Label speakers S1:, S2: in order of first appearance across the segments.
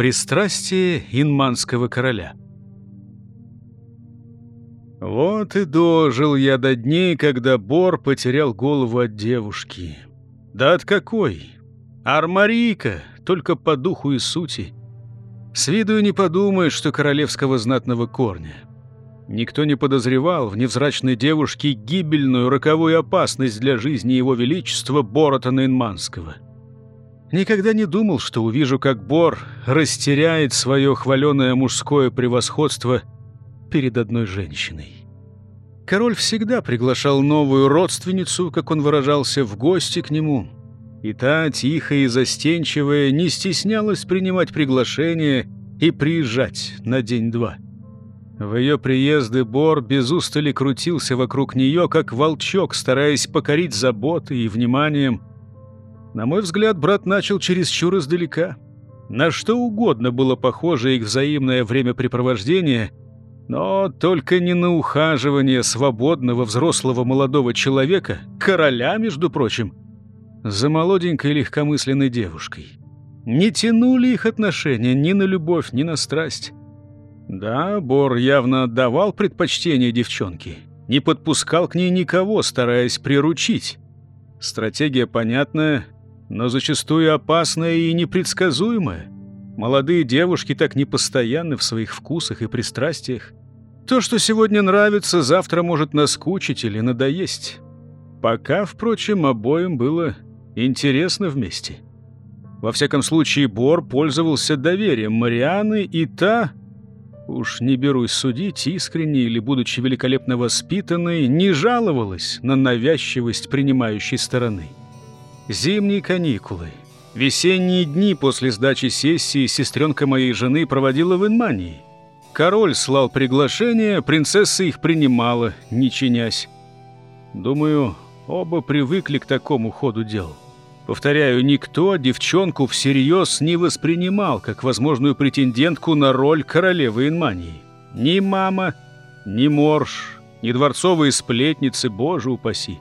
S1: Пристрастие инманского короля. Вот и дожил я до дней, когда Бор потерял голову от девушки. Да от какой? Армарийка, только по духу и сути. С виду не подумаешь, что королевского знатного корня. Никто не подозревал в невзрачной девушке гибельную роковую опасность для жизни его величества Боротана Инманского. Никогда не думал, что увижу, как Бор растеряет свое хваленое мужское превосходство перед одной женщиной. Король всегда приглашал новую родственницу, как он выражался, в гости к нему. И та, тихая и застенчивая, не стеснялась принимать приглашение и приезжать на день-два. В ее приезды Бор без устали крутился вокруг нее, как волчок, стараясь покорить заботой и вниманием. На мой взгляд, брат начал чересчур издалека. На что угодно было похоже их взаимное времяпрепровождение, но только не на ухаживание свободного взрослого молодого человека, короля, между прочим, за молоденькой легкомысленной девушкой. Не тянули их отношения ни на любовь, ни на страсть. Да, Бор явно отдавал предпочтение девчонке, не подпускал к ней никого, стараясь приручить. Стратегия понятная, но зачастую опасная и непредсказуемая. Молодые девушки так непостоянны в своих вкусах и пристрастиях. То, что сегодня нравится, завтра может наскучить или надоесть. Пока, впрочем, обоим было интересно вместе. Во всяком случае, Бор пользовался доверием Марианы, и та Уж не берусь судить, искренне или будучи великолепно воспитанной, не жаловалась на навязчивость принимающей стороны. Зимние каникулы, весенние дни после сдачи сессии сестренка моей жены проводила в Инмании. Король слал приглашения, принцесса их принимала, не чинясь. Думаю, оба привыкли к такому ходу дел. Повторяю, никто девчонку всерьез не воспринимал как возможную претендентку на роль королевы Инмании. Ни мама, ни морж, ни дворцовые сплетницы, боже упаси.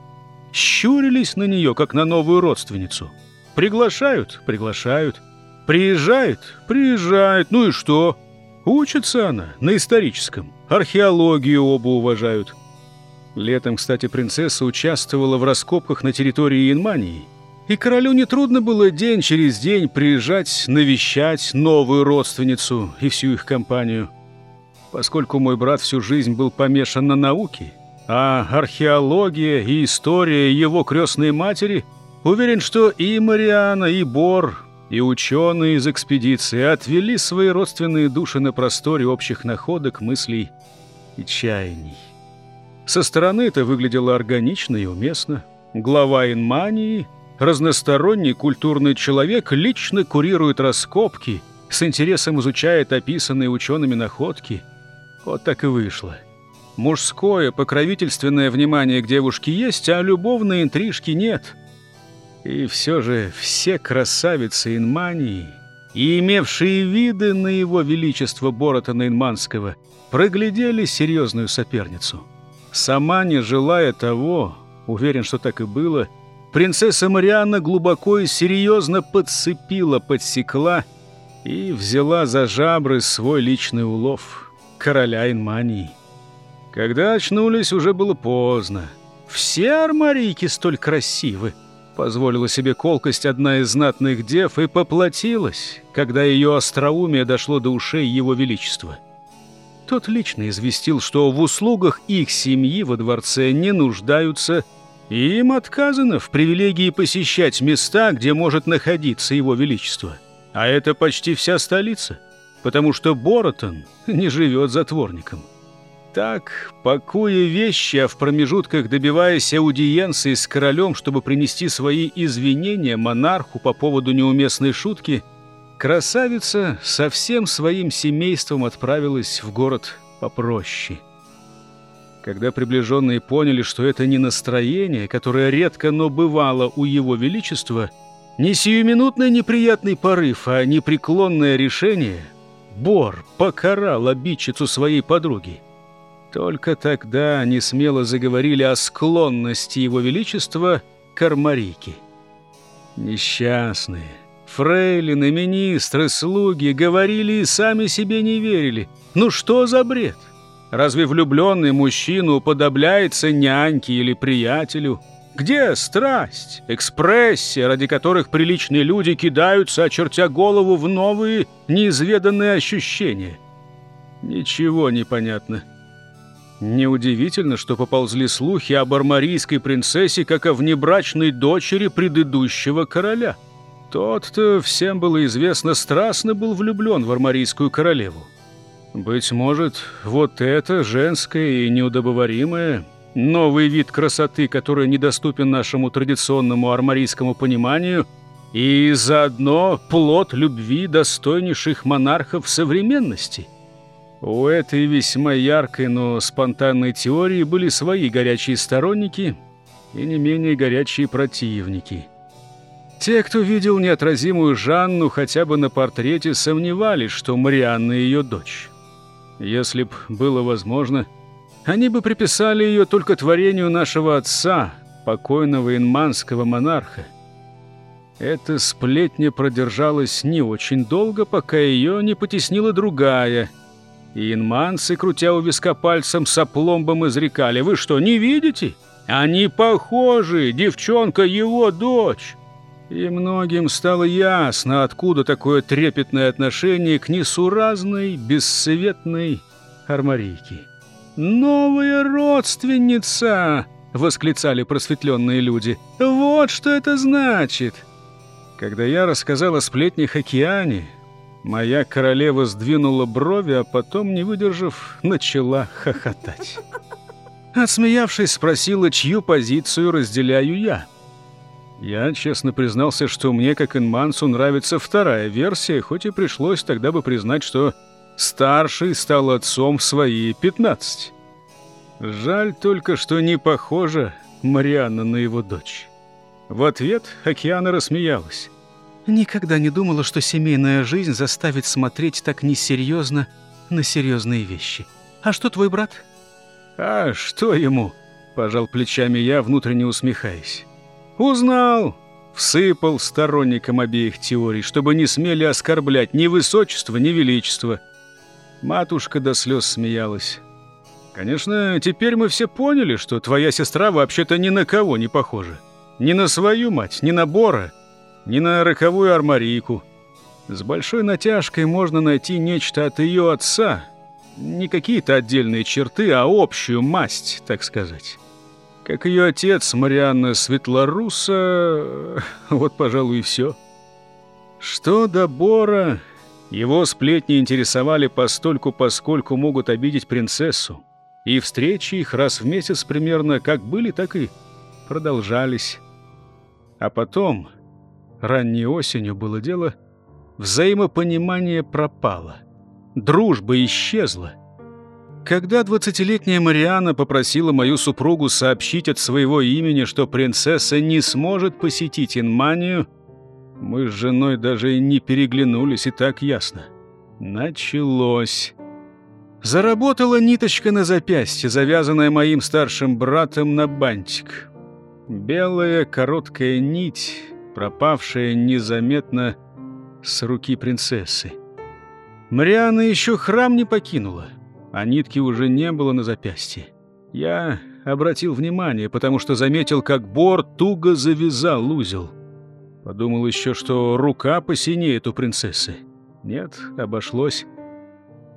S1: Щурились на нее, как на новую родственницу. Приглашают, приглашают. Приезжает, приезжает. Ну и что? Учится она на историческом. Археологию оба уважают. Летом, кстати, принцесса участвовала в раскопках на территории Инмании – и королю нетрудно было день через день приезжать, навещать новую родственницу и всю их компанию. Поскольку мой брат всю жизнь был помешан на науке, а археология и история его крестной матери, уверен, что и Мариана, и Бор, и ученые из экспедиции отвели свои родственные души на просторе общих находок, мыслей и чаяний. Со стороны это выглядело органично и уместно. Глава Инмании — разносторонний культурный человек лично курирует раскопки, с интересом изучает описанные учеными находки. Вот так и вышло. Мужское покровительственное внимание к девушке есть, а любовной интрижки нет. И все же все красавицы Инмании и имевшие виды на его величество Боротана Инманского проглядели серьезную соперницу. Сама не желая того, уверен, что так и было, — принцесса Марианна глубоко и серьезно подцепила, подсекла и взяла за жабры свой личный улов — короля Инмании. Когда очнулись, уже было поздно. Все армарийки столь красивы. Позволила себе колкость одна из знатных дев и поплатилась, когда ее остроумие дошло до ушей его величества. Тот лично известил, что в услугах их семьи во дворце не нуждаются и им отказано в привилегии посещать места, где может находиться его величество. А это почти вся столица, потому что Боротон не живет затворником. Так, пакуя вещи, а в промежутках добиваясь аудиенции с королем, чтобы принести свои извинения монарху по поводу неуместной шутки, красавица со всем своим семейством отправилась в город попроще – когда приближенные поняли, что это не настроение, которое редко, но бывало у его величества, не сиюминутный неприятный порыв, а непреклонное решение, Бор покарал обидчицу своей подруги. Только тогда они смело заговорили о склонности его величества к армарийке. Несчастные, фрейлины, министры, слуги говорили и сами себе не верили. Ну что за бред? Разве влюбленный мужчина уподобляется няньке или приятелю? Где страсть, экспрессия, ради которых приличные люди кидаются, очертя голову в новые, неизведанные ощущения? Ничего не понятно. Неудивительно, что поползли слухи об армарийской принцессе, как о внебрачной дочери предыдущего короля. Тот-то, всем было известно, страстно был влюблен в армарийскую королеву. Быть может, вот это женское и неудобоваримое, новый вид красоты, который недоступен нашему традиционному армарийскому пониманию, и заодно плод любви достойнейших монархов современности – у этой весьма яркой, но спонтанной теории были свои горячие сторонники и не менее горячие противники. Те, кто видел неотразимую Жанну хотя бы на портрете, сомневались, что Марианна ее дочь. Если б было возможно, они бы приписали ее только творению нашего отца, покойного инманского монарха. Эта сплетня продержалась не очень долго, пока ее не потеснила другая – и инманцы, крутя у виска пальцем, с изрекали. «Вы что, не видите? Они похожи! Девчонка его дочь!» И многим стало ясно, откуда такое трепетное отношение к несуразной, бесцветной армарийке. «Новая родственница!» — восклицали просветленные люди. «Вот что это значит!» Когда я рассказал о сплетнях океане, Моя королева сдвинула брови, а потом, не выдержав, начала хохотать. Отсмеявшись, спросила, чью позицию разделяю я. Я честно признался, что мне, как инмансу, нравится вторая версия, хоть и пришлось тогда бы признать, что старший стал отцом в свои пятнадцать. Жаль только, что не похожа Марианна на его дочь. В ответ Океана рассмеялась. Никогда не думала, что семейная жизнь заставит смотреть так несерьезно на серьезные вещи. А что твой брат? А что ему? Пожал плечами я, внутренне усмехаясь. Узнал. Всыпал сторонникам обеих теорий, чтобы не смели оскорблять ни высочество, ни величество. Матушка до слез смеялась. Конечно, теперь мы все поняли, что твоя сестра вообще-то ни на кого не похожа. Ни на свою мать, ни на Бора — ни на роковую армарийку. С большой натяжкой можно найти нечто от ее отца. Не какие-то отдельные черты, а общую масть, так сказать. Как ее отец, Марианна Светлоруса... Вот, пожалуй, и все. Что до Бора... Его сплетни интересовали постольку, поскольку могут обидеть принцессу. И встречи их раз в месяц примерно как были, так и продолжались. А потом ранней осенью было дело, взаимопонимание пропало. Дружба исчезла. Когда двадцатилетняя Мариана попросила мою супругу сообщить от своего имени, что принцесса не сможет посетить Инманию, мы с женой даже не переглянулись, и так ясно. Началось. Заработала ниточка на запястье, завязанная моим старшим братом на бантик. Белая короткая нить пропавшая незаметно с руки принцессы. Мариана еще храм не покинула, а нитки уже не было на запястье. Я обратил внимание, потому что заметил, как Бор туго завязал узел. Подумал еще, что рука посинеет у принцессы. Нет, обошлось.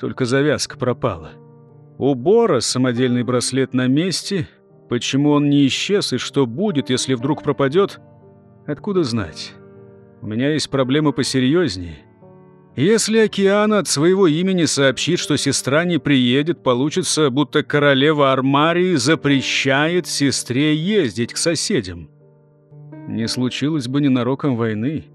S1: Только завязка пропала. У Бора самодельный браслет на месте. Почему он не исчез и что будет, если вдруг пропадет — Откуда знать? У меня есть проблемы посерьезнее. Если Океан от своего имени сообщит, что сестра не приедет, получится, будто королева Армарии запрещает сестре ездить к соседям. Не случилось бы ненароком войны.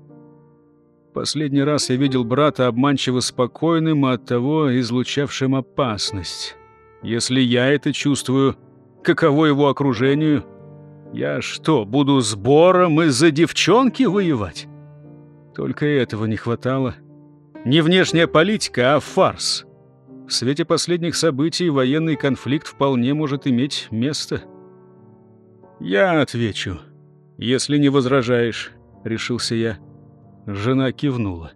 S1: Последний раз я видел брата обманчиво спокойным, а оттого излучавшим опасность. Если я это чувствую, каково его окружению — я что, буду сбором из-за девчонки воевать? Только этого не хватало. Не внешняя политика, а фарс. В свете последних событий военный конфликт вполне может иметь место. Я отвечу, если не возражаешь, решился я. Жена кивнула.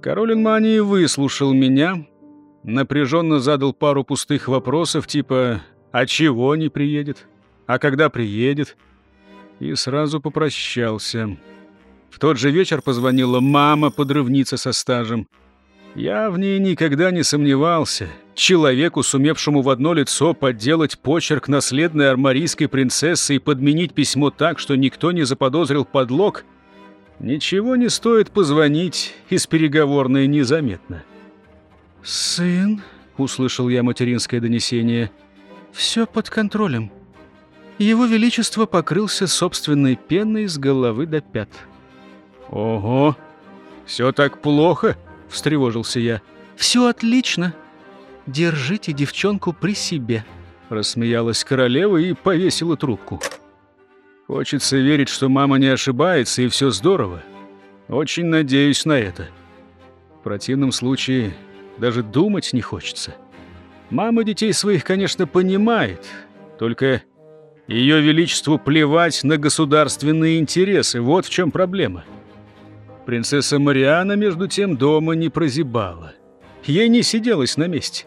S1: Король Инмании выслушал меня, напряженно задал пару пустых вопросов, типа «А чего не приедет? А когда приедет?» И сразу попрощался. В тот же вечер позвонила мама-подрывница со стажем. Я в ней никогда не сомневался. Человеку, сумевшему в одно лицо подделать почерк наследной армарийской принцессы и подменить письмо так, что никто не заподозрил подлог, ничего не стоит позвонить из переговорной незаметно. «Сын», — услышал я материнское донесение, — «все под контролем. Его Величество покрылся собственной пеной с головы до пят». «Ого! Все так плохо?» — встревожился я. «Все отлично. Держите девчонку при себе», — рассмеялась королева и повесила трубку. «Хочется верить, что мама не ошибается и все здорово. Очень надеюсь на это. В противном случае даже думать не хочется. Мама детей своих, конечно, понимает, только ее величеству плевать на государственные интересы. Вот в чем проблема». Принцесса Мариана, между тем, дома не прозябала. Ей не сиделось на месте.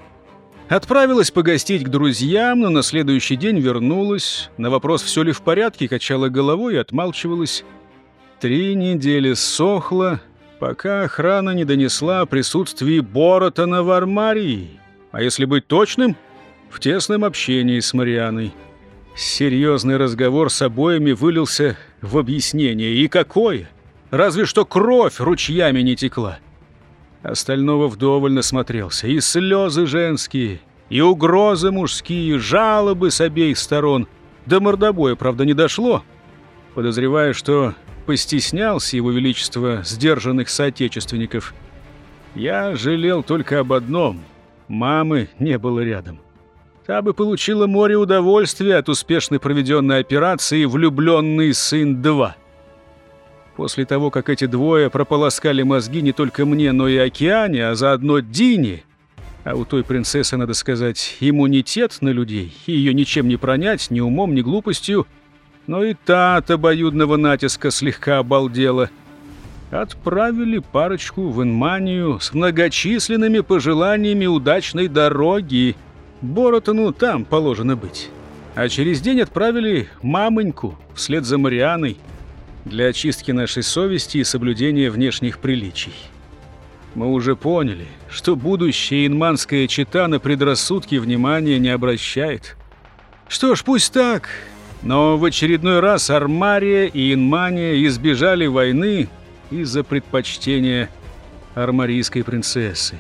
S1: Отправилась погостить к друзьям, но на следующий день вернулась. На вопрос, все ли в порядке, качала головой и отмалчивалась. Три недели сохла, пока охрана не донесла о присутствии Боротона в армарии. А если быть точным, в тесном общении с Марианой. Серьезный разговор с обоими вылился в объяснение. И какое? Разве что кровь ручьями не текла. Остального вдоволь насмотрелся. И слезы женские, и угрозы мужские, жалобы с обеих сторон. До мордобоя, правда, не дошло. Подозреваю, что постеснялся его величество сдержанных соотечественников. Я жалел только об одном. Мамы не было рядом. Та бы получила море удовольствия от успешно проведенной операции «Влюбленный сын 2». После того, как эти двое прополоскали мозги не только мне, но и океане, а заодно Дине, а у той принцессы, надо сказать, иммунитет на людей, и ее ничем не пронять, ни умом, ни глупостью, но и та от обоюдного натиска слегка обалдела. Отправили парочку в Инманию с многочисленными пожеланиями удачной дороги. Боротону там положено быть. А через день отправили мамоньку вслед за Марианой – для очистки нашей совести и соблюдения внешних приличий. Мы уже поняли, что будущее инманская чита на предрассудки внимания не обращает. Что ж, пусть так, но в очередной раз Армария и Инмания избежали войны из-за предпочтения армарийской принцессы.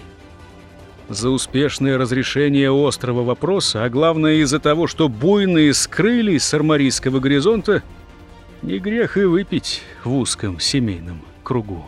S1: За успешное разрешение острого вопроса, а главное из-за того, что буйные скрылись с армарийского горизонта – не грех и выпить в узком семейном кругу.